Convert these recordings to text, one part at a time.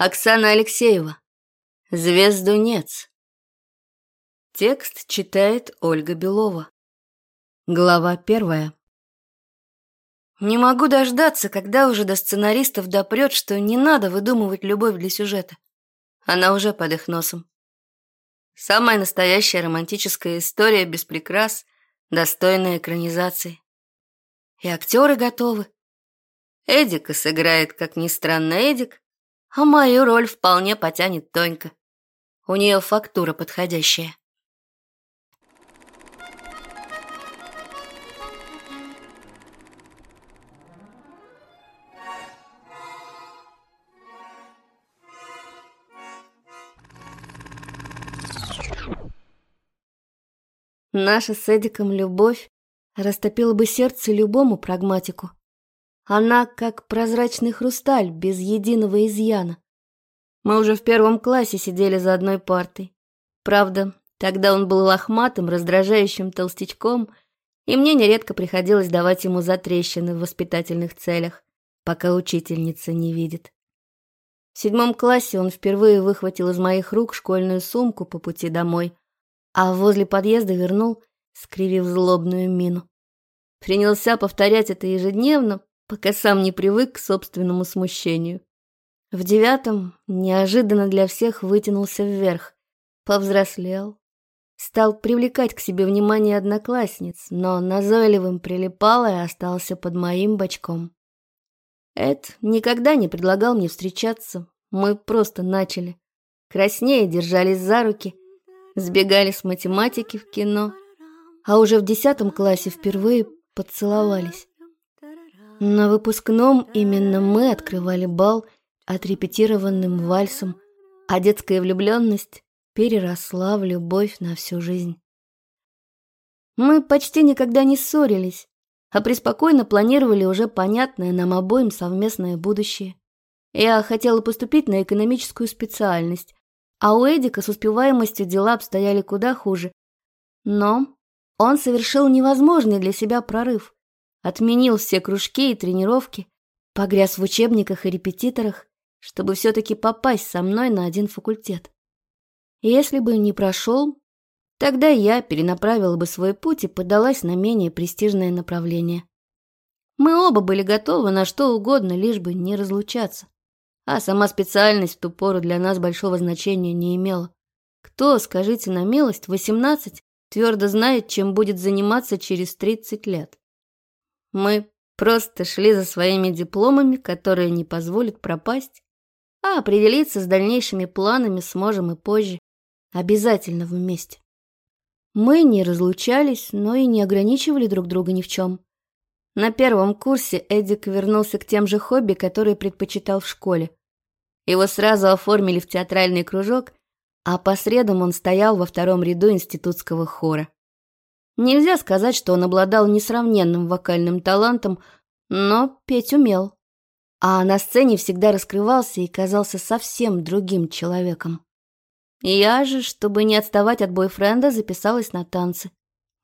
Оксана Алексеева. звезду Звездунец. Текст читает Ольга Белова. Глава первая. Не могу дождаться, когда уже до сценаристов допрет, что не надо выдумывать любовь для сюжета. Она уже под их носом. Самая настоящая романтическая история без прикрас, достойная экранизации. И актеры готовы. Эдика сыграет, как ни странно, Эдик, а мою роль вполне потянет Тонька. У нее фактура подходящая. Наша с Эдиком любовь растопила бы сердце любому прагматику. Она как прозрачный хрусталь, без единого изъяна. Мы уже в первом классе сидели за одной партой. Правда, тогда он был лохматым, раздражающим толстячком, и мне нередко приходилось давать ему затрещины в воспитательных целях, пока учительница не видит. В седьмом классе он впервые выхватил из моих рук школьную сумку по пути домой, а возле подъезда вернул, скривив злобную мину. Принялся повторять это ежедневно, пока сам не привык к собственному смущению. В девятом неожиданно для всех вытянулся вверх, повзрослел, стал привлекать к себе внимание одноклассниц, но назойливым прилипал и остался под моим бочком. Эд никогда не предлагал мне встречаться, мы просто начали. Краснее держались за руки, сбегали с математики в кино, а уже в десятом классе впервые поцеловались. На выпускном именно мы открывали бал отрепетированным вальсом, а детская влюбленность переросла в любовь на всю жизнь. Мы почти никогда не ссорились, а преспокойно планировали уже понятное нам обоим совместное будущее. Я хотела поступить на экономическую специальность, а у Эдика с успеваемостью дела обстояли куда хуже. Но он совершил невозможный для себя прорыв – отменил все кружки и тренировки, погряз в учебниках и репетиторах, чтобы все-таки попасть со мной на один факультет. Если бы не прошел, тогда я перенаправила бы свой путь и поддалась на менее престижное направление. Мы оба были готовы на что угодно, лишь бы не разлучаться. А сама специальность в ту пору для нас большого значения не имела. Кто, скажите на милость, 18 твердо знает, чем будет заниматься через 30 лет. Мы просто шли за своими дипломами, которые не позволят пропасть, а определиться с дальнейшими планами сможем и позже, обязательно вместе. Мы не разлучались, но и не ограничивали друг друга ни в чем. На первом курсе Эдик вернулся к тем же хобби, которые предпочитал в школе. Его сразу оформили в театральный кружок, а по средам он стоял во втором ряду институтского хора. Нельзя сказать, что он обладал несравненным вокальным талантом, но петь умел. А на сцене всегда раскрывался и казался совсем другим человеком. Я же, чтобы не отставать от бойфренда, записалась на танцы.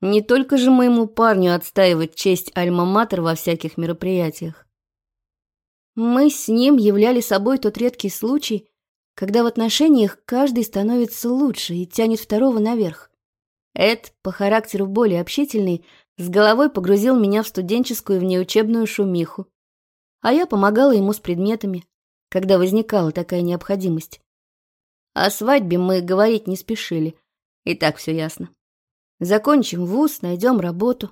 Не только же моему парню отстаивать честь альма-матер во всяких мероприятиях. Мы с ним являли собой тот редкий случай, когда в отношениях каждый становится лучше и тянет второго наверх. Эд, по характеру более общительный, с головой погрузил меня в студенческую внеучебную шумиху. А я помогала ему с предметами, когда возникала такая необходимость. О свадьбе мы говорить не спешили, и так все ясно. Закончим вуз, найдем работу.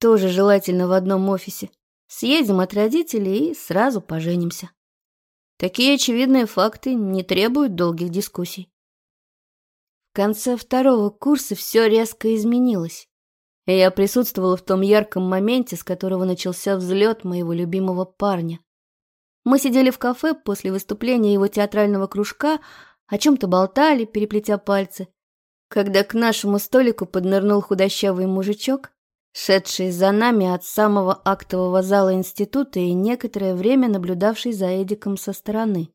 Тоже желательно в одном офисе. Съедем от родителей и сразу поженимся. Такие очевидные факты не требуют долгих дискуссий конце второго курса все резко изменилось, и я присутствовала в том ярком моменте, с которого начался взлет моего любимого парня. Мы сидели в кафе после выступления его театрального кружка, о чем-то болтали, переплетя пальцы, когда к нашему столику поднырнул худощавый мужичок, шедший за нами от самого актового зала института и некоторое время наблюдавший за Эдиком со стороны.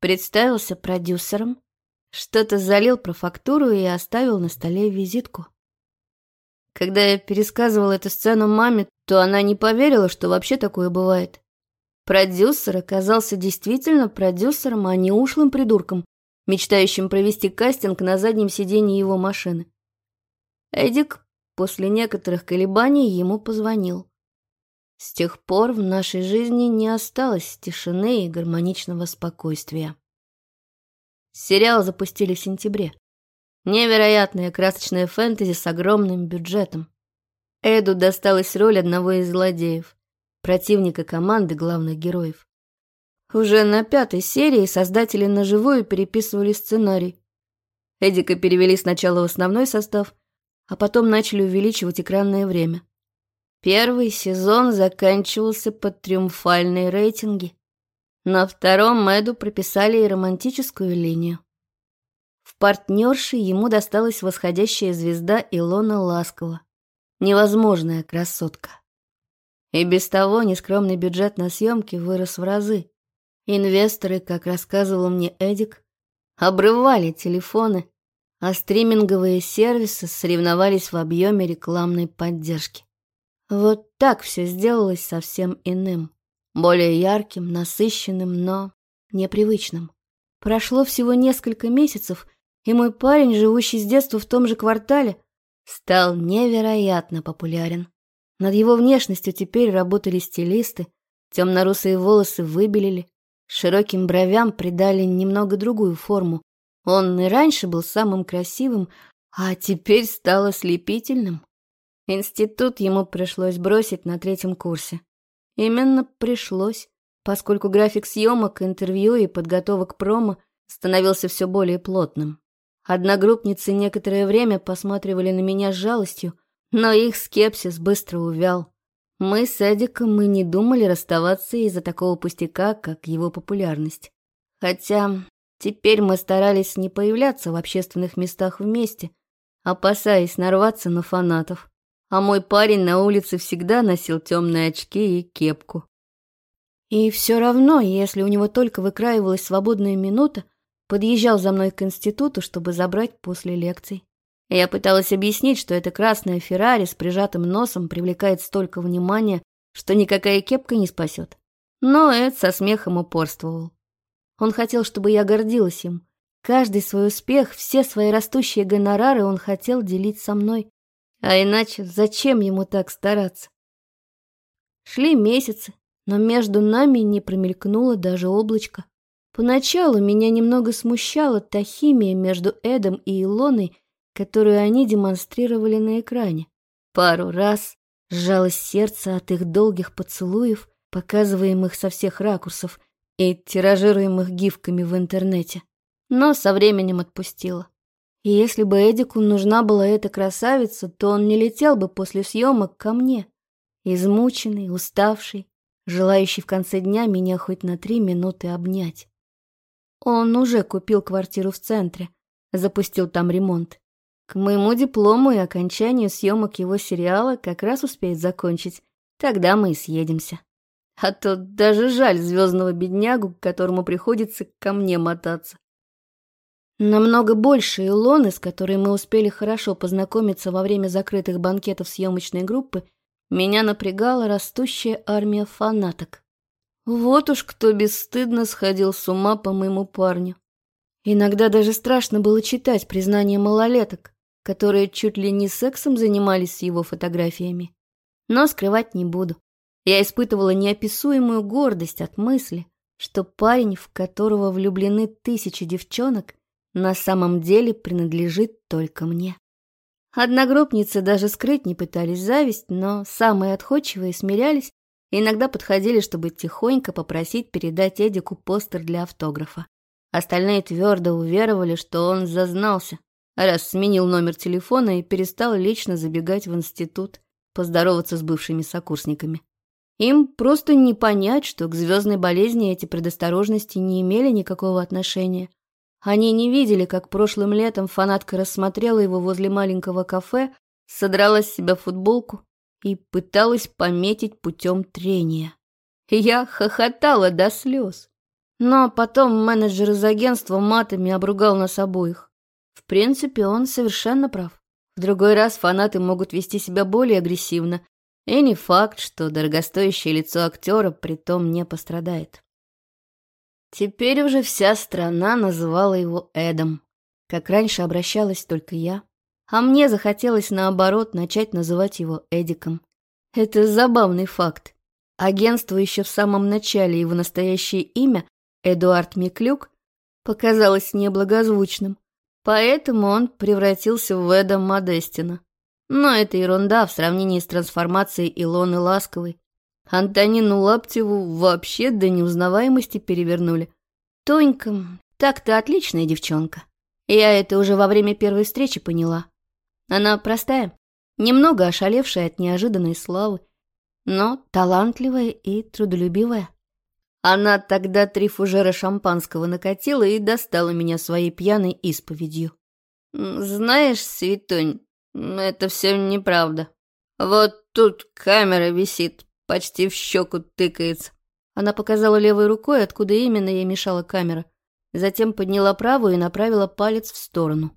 Представился продюсером, что-то залил про фактуру и оставил на столе визитку. Когда я пересказывал эту сцену маме, то она не поверила, что вообще такое бывает. Продюсер оказался действительно продюсером, а не ушлым придурком, мечтающим провести кастинг на заднем сиденье его машины. Эдик после некоторых колебаний ему позвонил. С тех пор в нашей жизни не осталось тишины и гармоничного спокойствия. Сериал запустили в сентябре. Невероятное красочное фэнтези с огромным бюджетом. Эду досталась роль одного из злодеев, противника команды главных героев. Уже на пятой серии создатели на живую переписывали сценарий. Эдика перевели сначала в основной состав, а потом начали увеличивать экранное время. Первый сезон заканчивался под триумфальные рейтинги. На втором Мэду прописали и романтическую линию. В партнерше ему досталась восходящая звезда Илона Ласкова. Невозможная красотка. И без того нескромный бюджет на съемки вырос в разы. Инвесторы, как рассказывал мне Эдик, обрывали телефоны, а стриминговые сервисы соревновались в объеме рекламной поддержки. Вот так все сделалось совсем иным более ярким, насыщенным, но непривычным. Прошло всего несколько месяцев, и мой парень, живущий с детства в том же квартале, стал невероятно популярен. Над его внешностью теперь работали стилисты, темно-русые волосы выбелили, широким бровям придали немного другую форму. Он и раньше был самым красивым, а теперь стал ослепительным. Институт ему пришлось бросить на третьем курсе. Именно пришлось, поскольку график съемок, интервью и подготовок промо становился все более плотным. Одногруппницы некоторое время посматривали на меня с жалостью, но их скепсис быстро увял. Мы с Эдиком мы не думали расставаться из-за такого пустяка, как его популярность. Хотя теперь мы старались не появляться в общественных местах вместе, опасаясь нарваться на фанатов а мой парень на улице всегда носил темные очки и кепку. И все равно, если у него только выкраивалась свободная минута, подъезжал за мной к институту, чтобы забрать после лекций. Я пыталась объяснить, что эта красная Феррари с прижатым носом привлекает столько внимания, что никакая кепка не спасет. Но Эд со смехом упорствовал. Он хотел, чтобы я гордилась им. Каждый свой успех, все свои растущие гонорары он хотел делить со мной. А иначе зачем ему так стараться? Шли месяцы, но между нами не промелькнуло даже облачко. Поначалу меня немного смущала та химия между Эдом и Илоной, которую они демонстрировали на экране. Пару раз сжалось сердце от их долгих поцелуев, показываемых со всех ракурсов и тиражируемых гифками в интернете. Но со временем отпустила. И если бы Эдику нужна была эта красавица, то он не летел бы после съемок ко мне. Измученный, уставший, желающий в конце дня меня хоть на три минуты обнять. Он уже купил квартиру в центре, запустил там ремонт. К моему диплому и окончанию съемок его сериала как раз успеет закончить. Тогда мы и съедемся. А то даже жаль звездного беднягу, которому приходится ко мне мотаться. Намного больше Илоны, с которой мы успели хорошо познакомиться во время закрытых банкетов съемочной группы, меня напрягала растущая армия фанаток. Вот уж кто бесстыдно сходил с ума по моему парню. Иногда даже страшно было читать признания малолеток, которые чуть ли не сексом занимались с его фотографиями. Но скрывать не буду. Я испытывала неописуемую гордость от мысли, что парень, в которого влюблены тысячи девчонок, на самом деле принадлежит только мне. Одногруппницы даже скрыть не пытались зависть, но самые отходчивые смирялись и иногда подходили, чтобы тихонько попросить передать Эдику постер для автографа. Остальные твердо уверовали, что он зазнался, раз сменил номер телефона и перестал лично забегать в институт, поздороваться с бывшими сокурсниками. Им просто не понять, что к звездной болезни эти предосторожности не имели никакого отношения, они не видели, как прошлым летом фанатка рассмотрела его возле маленького кафе, содрала с себя футболку и пыталась пометить путем трения. Я хохотала до слез. Но потом менеджер из агентства матами обругал нас обоих. В принципе, он совершенно прав. В другой раз фанаты могут вести себя более агрессивно, и не факт, что дорогостоящее лицо актера при том не пострадает. Теперь уже вся страна называла его Эдом. Как раньше обращалась только я. А мне захотелось, наоборот, начать называть его Эдиком. Это забавный факт. Агентство еще в самом начале его настоящее имя, Эдуард Миклюк, показалось неблагозвучным. Поэтому он превратился в Эда Модестина. Но это ерунда в сравнении с трансформацией Илоны Ласковой. Антонину Лаптеву вообще до неузнаваемости перевернули. Тонька, так-то отличная девчонка. Я это уже во время первой встречи поняла. Она простая, немного ошалевшая от неожиданной славы, но талантливая и трудолюбивая. Она тогда три фужера шампанского накатила и достала меня своей пьяной исповедью. «Знаешь, Светонь, это все неправда. Вот тут камера висит, почти в щеку тыкается. Она показала левой рукой, откуда именно ей мешала камера. Затем подняла правую и направила палец в сторону.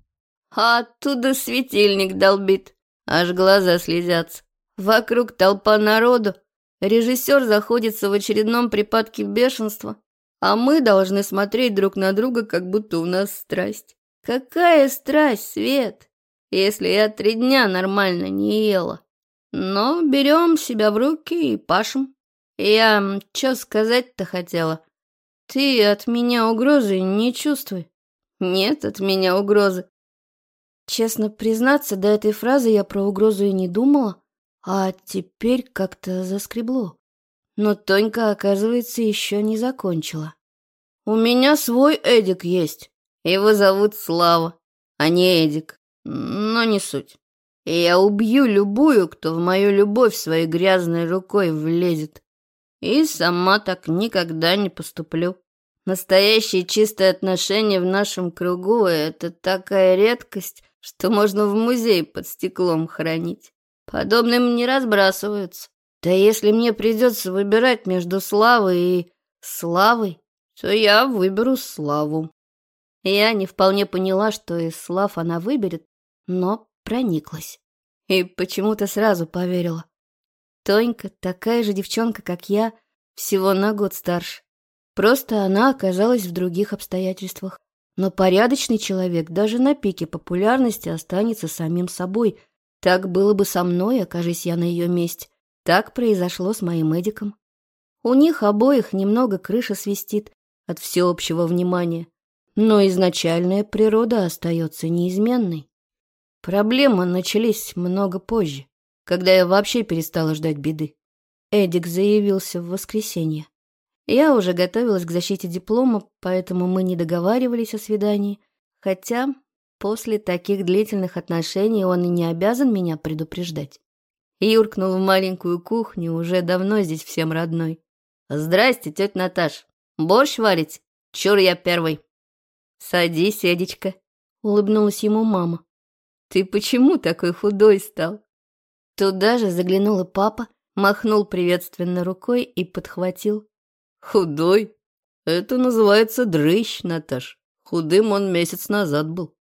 А оттуда светильник долбит. Аж глаза слезятся. Вокруг толпа народу. Режиссер заходится в очередном припадке бешенства. А мы должны смотреть друг на друга, как будто у нас страсть. Какая страсть, Свет, если я три дня нормально не ела? Ну, Но берем себя в руки и пашем. Я что сказать-то хотела? Ты от меня угрозы не чувствуй. Нет от меня угрозы. Честно признаться, до этой фразы я про угрозу и не думала, а теперь как-то заскребло. Но Тонька, оказывается, еще не закончила. «У меня свой Эдик есть. Его зовут Слава, а не Эдик. Но не суть. Я убью любую, кто в мою любовь своей грязной рукой влезет. И сама так никогда не поступлю. Настоящие чистые отношения в нашем кругу — это такая редкость, что можно в музей под стеклом хранить. Подобным не разбрасываются. Да если мне придется выбирать между славой и славой, то я выберу славу. Я не вполне поняла, что из слав она выберет, но прониклась и почему-то сразу поверила. Тонька такая же девчонка, как я, всего на год старше. Просто она оказалась в других обстоятельствах. Но порядочный человек даже на пике популярности останется самим собой. Так было бы со мной, окажись я на ее месте. Так произошло с моим Эдиком. У них обоих немного крыша свистит от всеобщего внимания. Но изначальная природа остается неизменной. Проблемы начались много позже, когда я вообще перестала ждать беды. Эдик заявился в воскресенье. Я уже готовилась к защите диплома, поэтому мы не договаривались о свидании, хотя после таких длительных отношений он и не обязан меня предупреждать. Юркнул в маленькую кухню, уже давно здесь всем родной. «Здрасте, тетя Наташ. Борщ варить? Чур я первый». «Садись, Эдичка», — улыбнулась ему мама. Ты почему такой худой стал? Туда же заглянул и папа, махнул приветственно рукой и подхватил. Худой? Это называется дрыщ, Наташ. Худым он месяц назад был.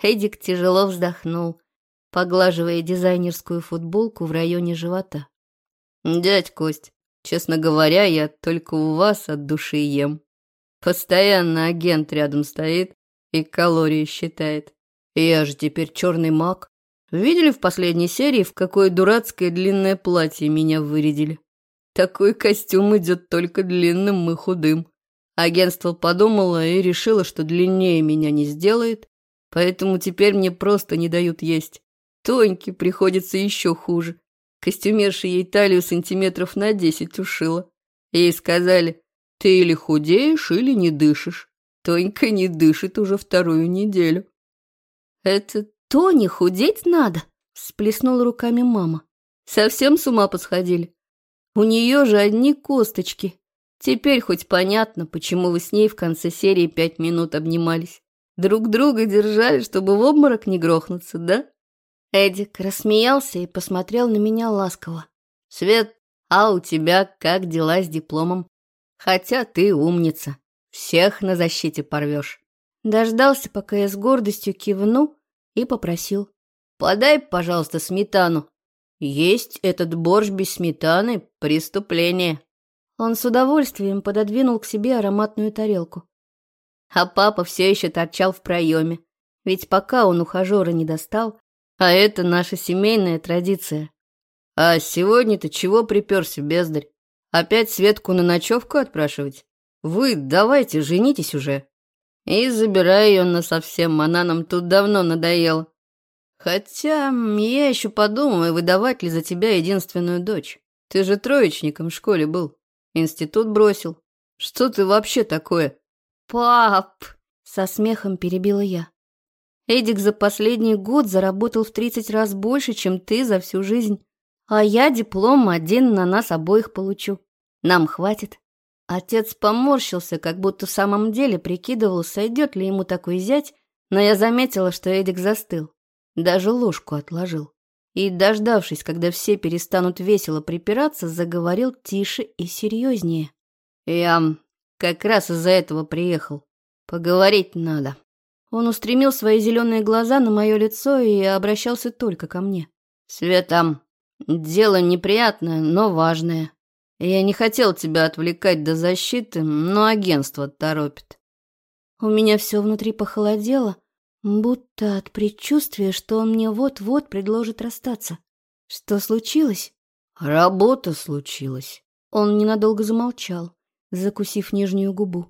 Эдик тяжело вздохнул, поглаживая дизайнерскую футболку в районе живота. «Дядь Кость, честно говоря, я только у вас от души ем. Постоянно агент рядом стоит и калории считает. Я же теперь черный маг. Видели в последней серии, в какое дурацкое длинное платье меня вырядили? Такой костюм идет только длинным и худым. Агентство подумало и решило, что длиннее меня не сделает, поэтому теперь мне просто не дают есть. Тоньке приходится еще хуже. Костюмерша ей талию сантиметров на десять ушила. Ей сказали, ты или худеешь, или не дышишь. Тонька не дышит уже вторую неделю. «Это Тони худеть надо!» – всплеснула руками мама. «Совсем с ума посходили. У нее же одни косточки. Теперь хоть понятно, почему вы с ней в конце серии пять минут обнимались. Друг друга держали, чтобы в обморок не грохнуться, да?» Эдик рассмеялся и посмотрел на меня ласково. «Свет, а у тебя как дела с дипломом? Хотя ты умница, всех на защите порвешь». Дождался, пока я с гордостью кивну и попросил. «Подай, пожалуйста, сметану. Есть этот борщ без сметаны — преступление». Он с удовольствием пододвинул к себе ароматную тарелку. А папа все еще торчал в проеме, ведь пока он ухажера не достал, а это наша семейная традиция. «А сегодня-то чего приперся, бездарь? Опять Светку на ночевку отпрашивать? Вы давайте женитесь уже!» и забираю ее на совсем. Она нам тут давно надоела. Хотя я еще подумаю, выдавать ли за тебя единственную дочь. Ты же троечником в школе был. Институт бросил. Что ты вообще такое? Пап! Со смехом перебила я. Эдик за последний год заработал в 30 раз больше, чем ты за всю жизнь. А я диплом один на нас обоих получу. Нам хватит. Отец поморщился, как будто в самом деле прикидывал, сойдет ли ему такой зять, но я заметила, что Эдик застыл. Даже ложку отложил. И, дождавшись, когда все перестанут весело припираться, заговорил тише и серьезнее. «Я как раз из-за этого приехал. Поговорить надо». Он устремил свои зеленые глаза на мое лицо и обращался только ко мне. «Света, дело неприятное, но важное. Я не хотел тебя отвлекать до защиты, но агентство торопит. У меня все внутри похолодело, будто от предчувствия, что он мне вот-вот предложит расстаться. Что случилось? Работа случилась. Он ненадолго замолчал, закусив нижнюю губу.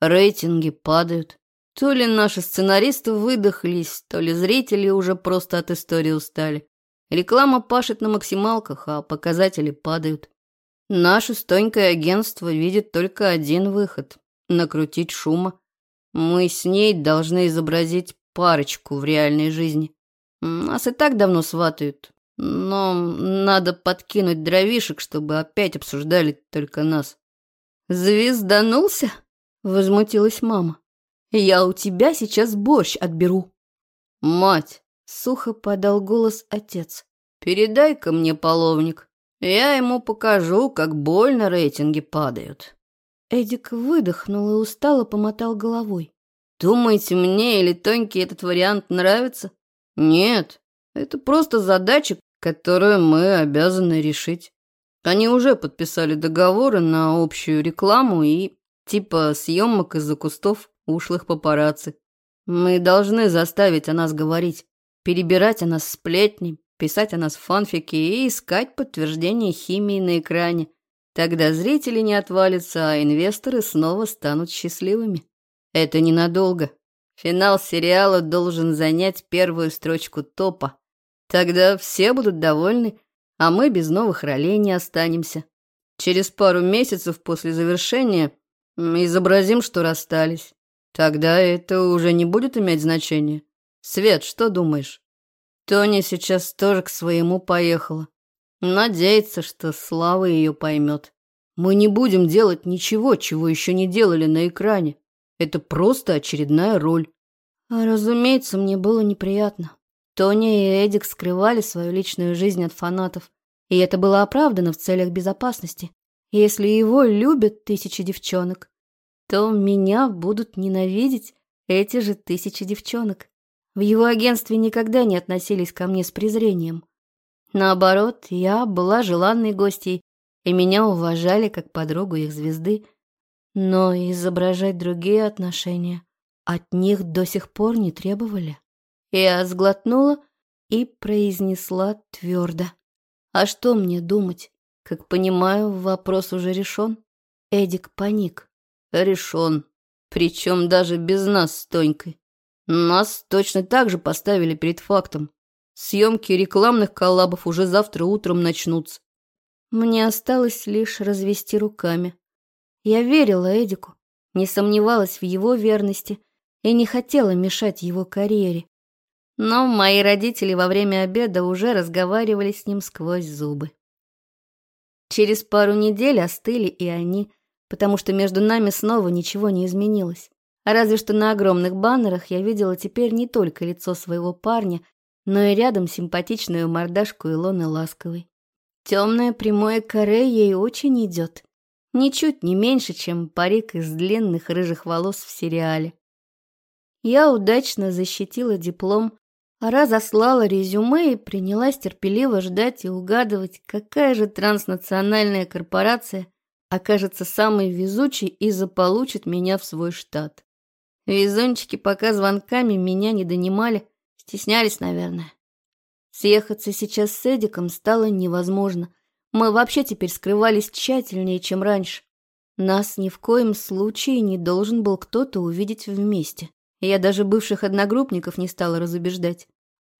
Рейтинги падают. То ли наши сценаристы выдохлись, то ли зрители уже просто от истории устали. Реклама пашет на максималках, а показатели падают. Наше стонькое агентство видит только один выход – накрутить шума. Мы с ней должны изобразить парочку в реальной жизни. Нас и так давно сватают, но надо подкинуть дровишек, чтобы опять обсуждали только нас. «Звезданулся?» – возмутилась мама. «Я у тебя сейчас борщ отберу». «Мать!» – сухо подал голос отец. «Передай-ка мне половник». Я ему покажу, как больно рейтинги падают». Эдик выдохнул и устало помотал головой. «Думаете, мне или Тоньке этот вариант нравится? Нет, это просто задача, которую мы обязаны решить. Они уже подписали договоры на общую рекламу и типа съемок из-за кустов ушлых папарацци. Мы должны заставить о нас говорить, перебирать о нас сплетни, писать о нас фанфики и искать подтверждение химии на экране. Тогда зрители не отвалятся, а инвесторы снова станут счастливыми. Это ненадолго. Финал сериала должен занять первую строчку топа. Тогда все будут довольны, а мы без новых ролей не останемся. Через пару месяцев после завершения изобразим, что расстались. Тогда это уже не будет иметь значения. Свет, что думаешь? Тоня сейчас тоже к своему поехала. Надеется, что Слава ее поймет. Мы не будем делать ничего, чего еще не делали на экране. Это просто очередная роль. А, разумеется, мне было неприятно. Тоня и Эдик скрывали свою личную жизнь от фанатов, и это было оправдано в целях безопасности. Если его любят тысячи девчонок, то меня будут ненавидеть эти же тысячи девчонок. В его агентстве никогда не относились ко мне с презрением. Наоборот, я была желанной гостьей, и меня уважали как подругу их звезды. Но изображать другие отношения от них до сих пор не требовали. Я сглотнула и произнесла твердо. «А что мне думать? Как понимаю, вопрос уже решен». Эдик паник. «Решен. Причем даже без нас с Тонькой. Нас точно так же поставили перед фактом. Съемки рекламных коллабов уже завтра утром начнутся. Мне осталось лишь развести руками. Я верила Эдику, не сомневалась в его верности и не хотела мешать его карьере. Но мои родители во время обеда уже разговаривали с ним сквозь зубы. Через пару недель остыли и они, потому что между нами снова ничего не изменилось. Разве что на огромных баннерах я видела теперь не только лицо своего парня, но и рядом симпатичную мордашку Илоны Ласковой. Темное прямое каре ей очень идет. Ничуть не меньше, чем парик из длинных рыжих волос в сериале. Я удачно защитила диплом, разослала резюме и принялась терпеливо ждать и угадывать, какая же транснациональная корпорация окажется самой везучей и заполучит меня в свой штат. Везунчики пока звонками меня не донимали, стеснялись, наверное. Съехаться сейчас с Эдиком стало невозможно. Мы вообще теперь скрывались тщательнее, чем раньше. Нас ни в коем случае не должен был кто-то увидеть вместе. Я даже бывших одногруппников не стала разубеждать.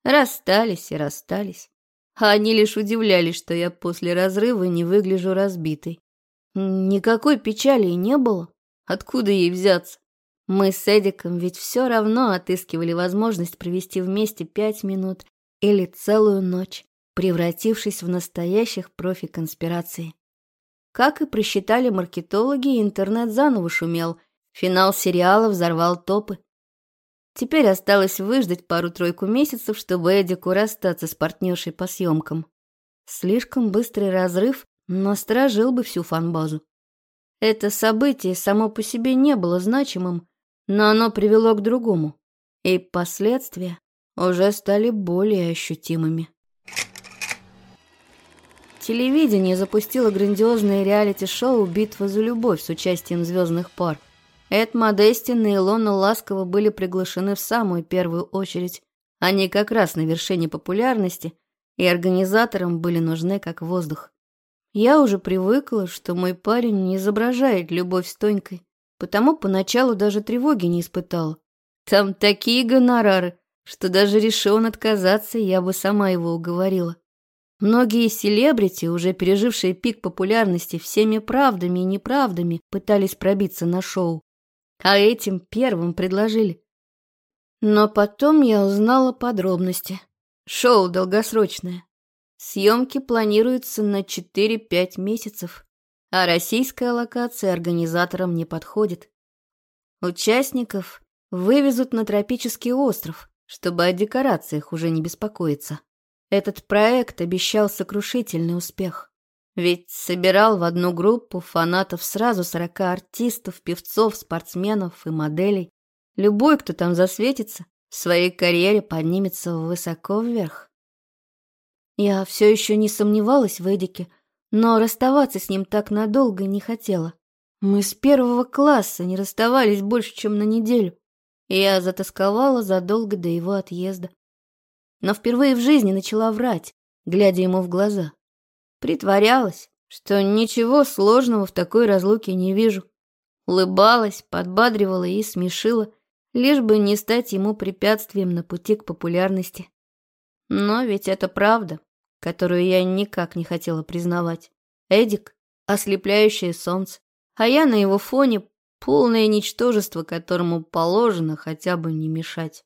Расстались и расстались. А они лишь удивлялись, что я после разрыва не выгляжу разбитой. Никакой печали и не было. Откуда ей взяться? Мы с Эдиком ведь все равно отыскивали возможность провести вместе пять минут или целую ночь, превратившись в настоящих профи конспирации. Как и просчитали маркетологи, интернет заново шумел, финал сериала взорвал топы. Теперь осталось выждать пару-тройку месяцев, чтобы Эдику расстаться с партнершей по съемкам. Слишком быстрый разрыв насторожил бы всю фанбазу. Это событие само по себе не было значимым, но оно привело к другому, и последствия уже стали более ощутимыми. Телевидение запустило грандиозное реалити-шоу «Битва за любовь» с участием звездных пар. Эд Модестин и Илона Ласкова были приглашены в самую первую очередь. Они как раз на вершине популярности, и организаторам были нужны как воздух. Я уже привыкла, что мой парень не изображает любовь с Тонькой, потому поначалу даже тревоги не испытал. Там такие гонорары, что даже решил он отказаться, я бы сама его уговорила. Многие селебрити, уже пережившие пик популярности всеми правдами и неправдами, пытались пробиться на шоу. А этим первым предложили. Но потом я узнала подробности. Шоу долгосрочное. Съемки планируются на 4-5 месяцев а российская локация организаторам не подходит. Участников вывезут на тропический остров, чтобы о декорациях уже не беспокоиться. Этот проект обещал сокрушительный успех. Ведь собирал в одну группу фанатов сразу 40 артистов, певцов, спортсменов и моделей. Любой, кто там засветится, в своей карьере поднимется высоко вверх. Я все еще не сомневалась в Эдике, но расставаться с ним так надолго не хотела. Мы с первого класса не расставались больше, чем на неделю. Я затасковала задолго до его отъезда. Но впервые в жизни начала врать, глядя ему в глаза. Притворялась, что ничего сложного в такой разлуке не вижу. Улыбалась, подбадривала и смешила, лишь бы не стать ему препятствием на пути к популярности. Но ведь это правда которую я никак не хотела признавать. Эдик — ослепляющее солнце, а я на его фоне полное ничтожество, которому положено хотя бы не мешать.